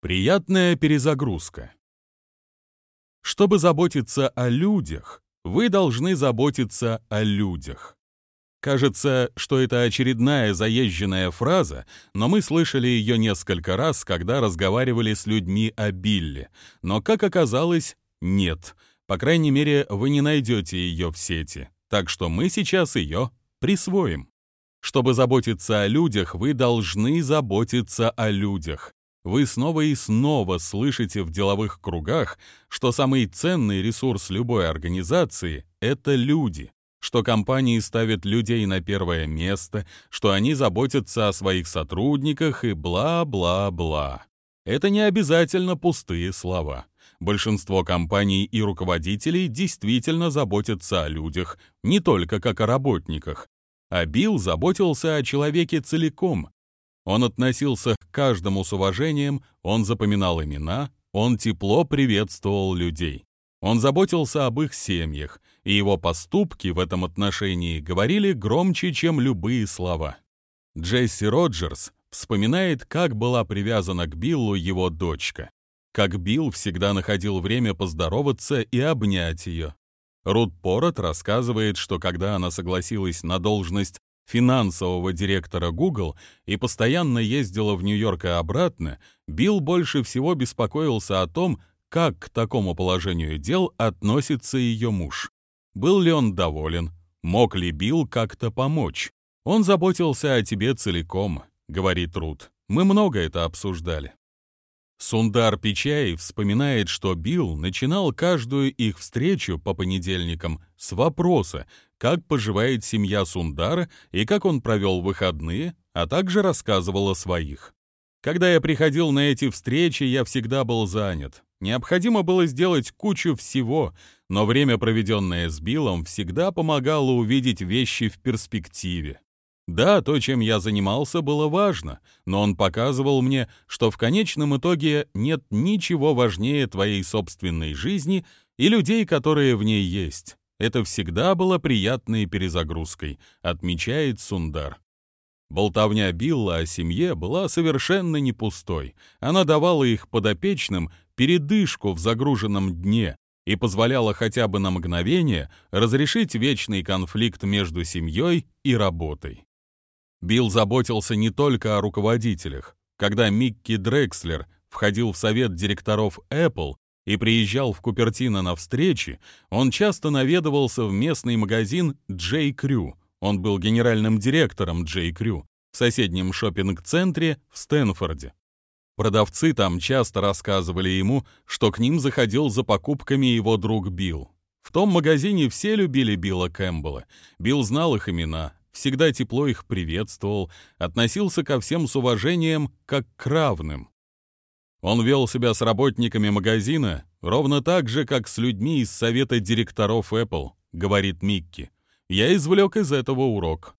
Приятная перезагрузка. Чтобы заботиться о людях, вы должны заботиться о людях. Кажется, что это очередная заезженная фраза, но мы слышали ее несколько раз, когда разговаривали с людьми о Билле. Но, как оказалось, нет. По крайней мере, вы не найдете ее в сети. Так что мы сейчас ее присвоим. Чтобы заботиться о людях, вы должны заботиться о людях. Вы снова и снова слышите в деловых кругах, что самый ценный ресурс любой организации — это люди, что компании ставят людей на первое место, что они заботятся о своих сотрудниках и бла-бла-бла. Это не обязательно пустые слова. Большинство компаний и руководителей действительно заботятся о людях, не только как о работниках. А Билл заботился о человеке целиком, он относился к каждому с уважением, он запоминал имена, он тепло приветствовал людей. Он заботился об их семьях, и его поступки в этом отношении говорили громче, чем любые слова. Джесси Роджерс вспоминает, как была привязана к Биллу его дочка, как Билл всегда находил время поздороваться и обнять ее. Рут Порот рассказывает, что когда она согласилась на должность финансового директора Google и постоянно ездила в Нью-Йорк и обратно, Билл больше всего беспокоился о том, как к такому положению дел относится ее муж. Был ли он доволен? Мог ли Билл как-то помочь? Он заботился о тебе целиком, говорит Рут. Мы много это обсуждали. Сундар Пичай вспоминает, что Билл начинал каждую их встречу по понедельникам с вопроса, как поживает семья Сундара и как он провел выходные, а также рассказывал о своих. Когда я приходил на эти встречи, я всегда был занят. Необходимо было сделать кучу всего, но время, проведенное с Биллом, всегда помогало увидеть вещи в перспективе. Да, то, чем я занимался, было важно, но он показывал мне, что в конечном итоге нет ничего важнее твоей собственной жизни и людей, которые в ней есть. Это всегда было приятной перезагрузкой, отмечает Сундар. Болтовня Билла о семье была совершенно не пустой. Она давала их подопечным передышку в загруженном дне и позволяла хотя бы на мгновение разрешить вечный конфликт между семьей и работой. Билл заботился не только о руководителях. Когда Микки Дрекслер входил в совет директоров Apple, и приезжал в Купертино на встречи, он часто наведывался в местный магазин J. Crew. Он был генеральным директором J. Crew в соседнем шопинг-центре в Стэнфорде. Продавцы там часто рассказывали ему, что к ним заходил за покупками его друг Билл. В том магазине все любили Билла Кэмпбелла. Билл знал их имена, всегда тепло их приветствовал, относился ко всем с уважением, как к равным. Он вел себя с работниками магазина ровно так же, как с людьми из совета директоров Apple, говорит Микки. Я извлек из этого урок.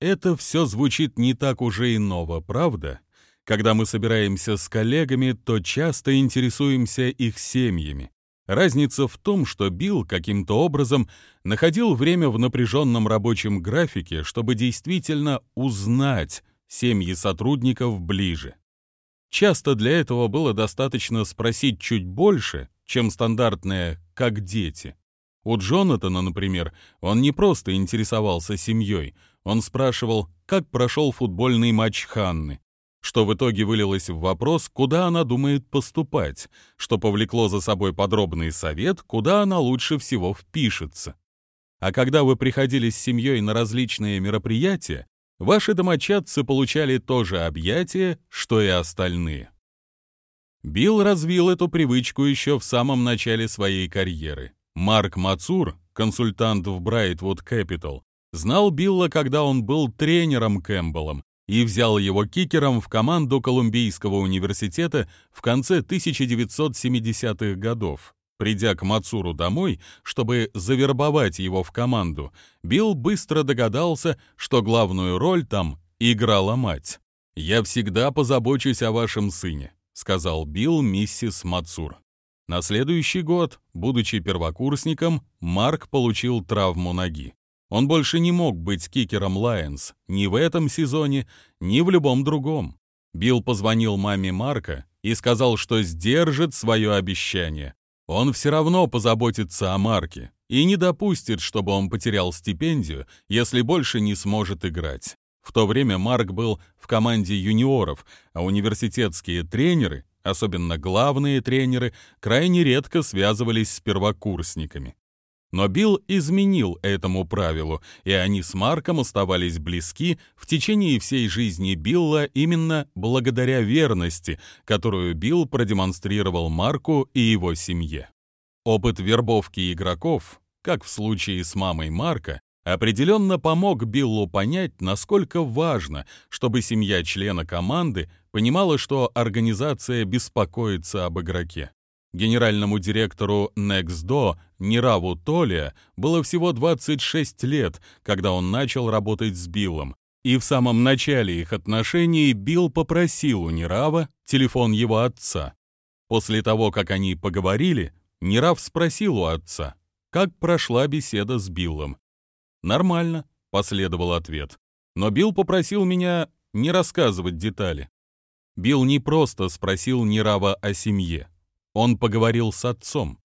Это все звучит не так уже и ново, правда? Когда мы собираемся с коллегами, то часто интересуемся их семьями. Разница в том, что Билл каким-то образом находил время в напряженном рабочем графике, чтобы действительно узнать семьи сотрудников ближе. Часто для этого было достаточно спросить чуть больше, чем стандартное «как дети». У Джонатана, например, он не просто интересовался семьей, он спрашивал, как прошел футбольный матч Ханны, что в итоге вылилось в вопрос, куда она думает поступать, что повлекло за собой подробный совет, куда она лучше всего впишется. А когда вы приходили с семьей на различные мероприятия, ваши домочадцы получали то же объятие, что и остальные. Билл развил эту привычку еще в самом начале своей карьеры. Марк Мацур, консультант в Брайтвуд Capital, знал Билла, когда он был тренером Кэмпбеллом и взял его кикером в команду Колумбийского университета в конце 1970-х годов. Придя к Мацуру домой, чтобы завербовать его в команду, Билл быстро догадался, что главную роль там играла мать. «Я всегда позабочусь о вашем сыне», — сказал Билл миссис Мацур. На следующий год, будучи первокурсником, Марк получил травму ноги. Он больше не мог быть кикером Лайонс ни в этом сезоне, ни в любом другом. Билл позвонил маме Марка и сказал, что сдержит свое обещание. Он все равно позаботится о Марке и не допустит, чтобы он потерял стипендию, если больше не сможет играть. В то время Марк был в команде юниоров, а университетские тренеры, особенно главные тренеры, крайне редко связывались с первокурсниками. Но Билл изменил этому правилу, и они с Марком оставались близки в течение всей жизни Билла именно благодаря верности, которую Билл продемонстрировал Марку и его семье. Опыт вербовки игроков, как в случае с мамой Марка, определенно помог Биллу понять, насколько важно, чтобы семья члена команды понимала, что организация беспокоится об игроке. Генеральному директору Nextdo Нираву Толия было всего 26 лет, когда он начал работать с Биллом, и в самом начале их отношений Билл попросил у Нирава телефон его отца. После того, как они поговорили, Нирав спросил у отца, как прошла беседа с Биллом. «Нормально», — последовал ответ. Но Билл попросил меня не рассказывать детали. Билл не просто спросил Нирава о семье. Он поговорил с отцом.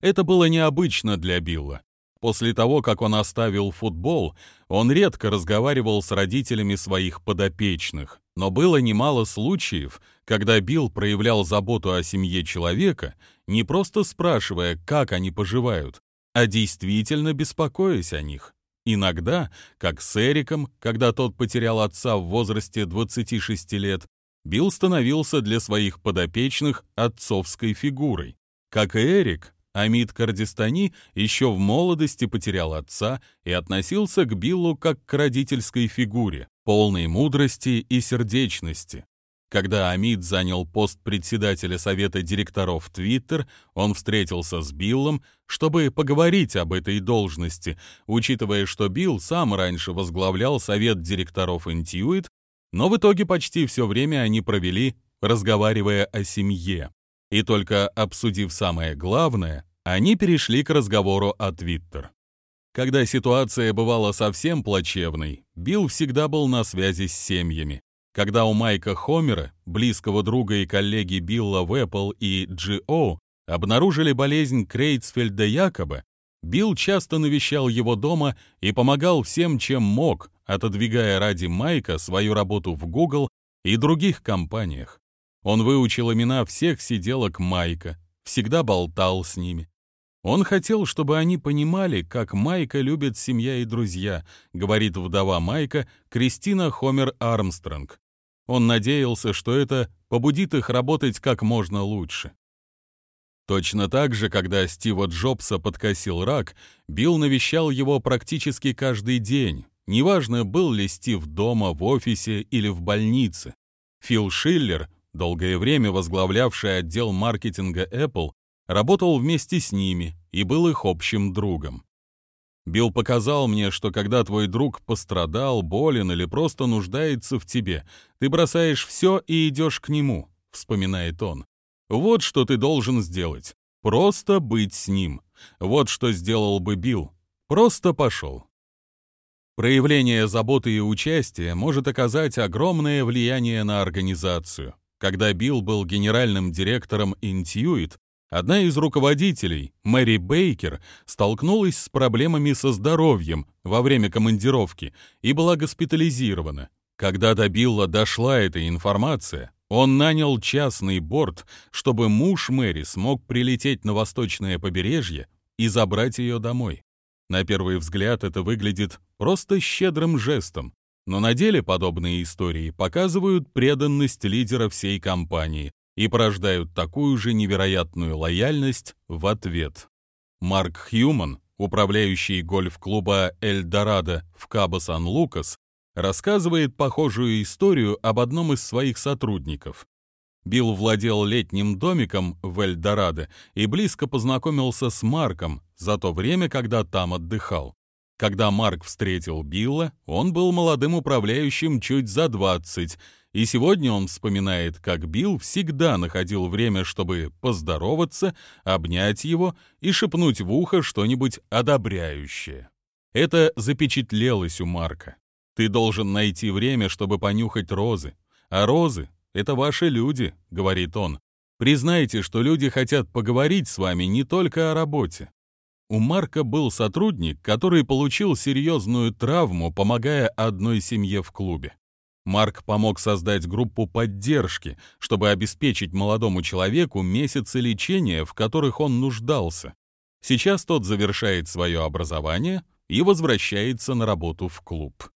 Это было необычно для Билла. После того, как он оставил футбол, он редко разговаривал с родителями своих подопечных. Но было немало случаев, когда Билл проявлял заботу о семье человека, не просто спрашивая, как они поживают, а действительно беспокоясь о них. Иногда, как с Эриком, когда тот потерял отца в возрасте 26 лет, Билл становился для своих подопечных отцовской фигурой. Как и Эрик, Амид Кардистани еще в молодости потерял отца и относился к Биллу как к родительской фигуре, полной мудрости и сердечности. Когда Амид занял пост председателя совета директоров Twitter, он встретился с Биллом, чтобы поговорить об этой должности, учитывая, что Билл сам раньше возглавлял совет директоров Intuit но в итоге почти все время они провели, разговаривая о семье. И только обсудив самое главное, они перешли к разговору о Твиттер. Когда ситуация бывала совсем плачевной, Билл всегда был на связи с семьями. Когда у Майка Хомера, близкого друга и коллеги Билла в Apple и GO, обнаружили болезнь Крейцфельда Якоба, Билл часто навещал его дома и помогал всем, чем мог, отодвигая ради Майка свою работу в Google и других компаниях. Он выучил имена всех сиделок Майка, всегда болтал с ними. Он хотел, чтобы они понимали, как Майка любит семья и друзья, говорит вдова Майка Кристина Хомер Армстронг. Он надеялся, что это побудит их работать как можно лучше. Точно так же, когда Стива Джобса подкосил рак, Билл навещал его практически каждый день, неважно, был ли Стив дома, в офисе или в больнице. Фил Шиллер, долгое время возглавлявший отдел маркетинга Apple, работал вместе с ними и был их общим другом. Билл показал мне, что когда твой друг пострадал, болен или просто нуждается в тебе, ты бросаешь все и идешь к нему, вспоминает он. Вот что ты должен сделать. Просто быть с ним. Вот что сделал бы Билл. Просто пошел. Проявление заботы и участия может оказать огромное влияние на организацию. Когда Билл был генеральным директором Intuit, одна из руководителей, Мэри Бейкер, столкнулась с проблемами со здоровьем во время командировки и была госпитализирована. Когда до Билла дошла эта информация, он нанял частный борт, чтобы муж Мэри смог прилететь на восточное побережье и забрать ее домой. На первый взгляд это выглядит просто щедрым жестом, но на деле подобные истории показывают преданность лидера всей компании и порождают такую же невероятную лояльность в ответ. Марк Хьюман, управляющий гольф-клуба «Эльдорадо» в Кабо-Сан-Лукас, рассказывает похожую историю об одном из своих сотрудников. Билл владел летним домиком в Эльдорадо и близко познакомился с Марком за то время, когда там отдыхал. Когда Марк встретил Билла, он был молодым управляющим чуть за 20, и сегодня он вспоминает, как Билл всегда находил время, чтобы поздороваться, обнять его и шепнуть в ухо что-нибудь одобряющее. Это запечатлелось у Марка. Ты должен найти время, чтобы понюхать розы, а розы это ваши люди», — говорит он. «Признайте, что люди хотят поговорить с вами не только о работе». У Марка был сотрудник, который получил серьезную травму, помогая одной семье в клубе. Марк помог создать группу поддержки, чтобы обеспечить молодому человеку месяцы лечения, в которых он нуждался. Сейчас тот завершает свое образование и возвращается на работу в клуб.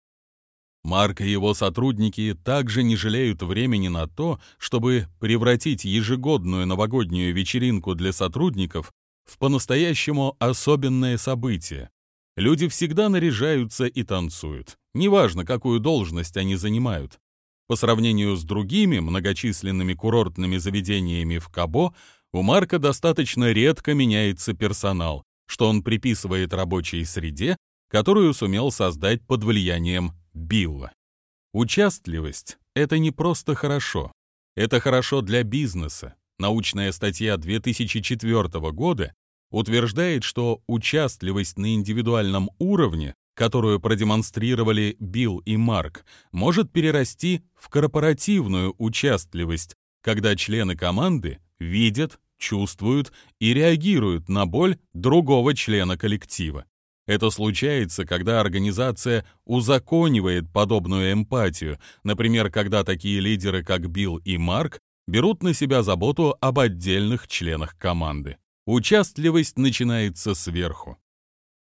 Марк и его сотрудники также не жалеют времени на то, чтобы превратить ежегодную новогоднюю вечеринку для сотрудников в по-настоящему особенное событие. Люди всегда наряжаются и танцуют, неважно, какую должность они занимают. По сравнению с другими многочисленными курортными заведениями в Кабо, у Марка достаточно редко меняется персонал, что он приписывает рабочей среде, которую сумел создать под влиянием Билла. Участливость — это не просто хорошо. Это хорошо для бизнеса. Научная статья 2004 года утверждает, что участливость на индивидуальном уровне, которую продемонстрировали Билл и Марк, может перерасти в корпоративную участливость, когда члены команды видят, чувствуют и реагируют на боль другого члена коллектива. Это случается, когда организация узаконивает подобную эмпатию, например, когда такие лидеры, как Билл и Марк, берут на себя заботу об отдельных членах команды. Участливость начинается сверху.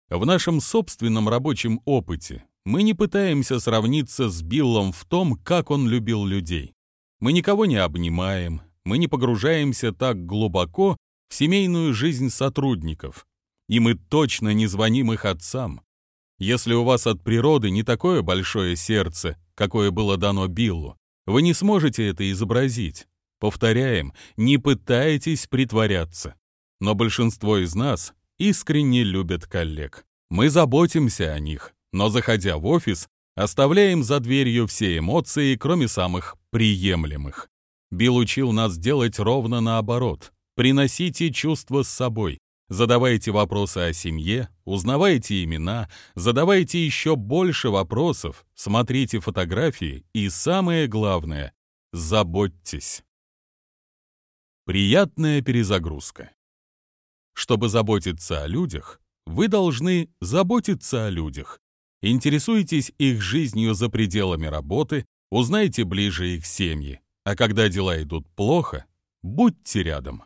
В нашем собственном рабочем опыте мы не пытаемся сравниться с Биллом в том, как он любил людей. Мы никого не обнимаем, мы не погружаемся так глубоко в семейную жизнь сотрудников, и мы точно не звоним их отцам. Если у вас от природы не такое большое сердце, какое было дано Биллу, вы не сможете это изобразить. Повторяем, не пытайтесь притворяться. Но большинство из нас искренне любят коллег. Мы заботимся о них, но заходя в офис, оставляем за дверью все эмоции, кроме самых приемлемых. Билл учил нас делать ровно наоборот. Приносите чувства с собой. Задавайте вопросы о семье, узнавайте имена, задавайте еще больше вопросов, смотрите фотографии и, самое главное, заботьтесь. Приятная перезагрузка. Чтобы заботиться о людях, вы должны заботиться о людях. Интересуйтесь их жизнью за пределами работы, узнайте ближе их семьи. А когда дела идут плохо, будьте рядом.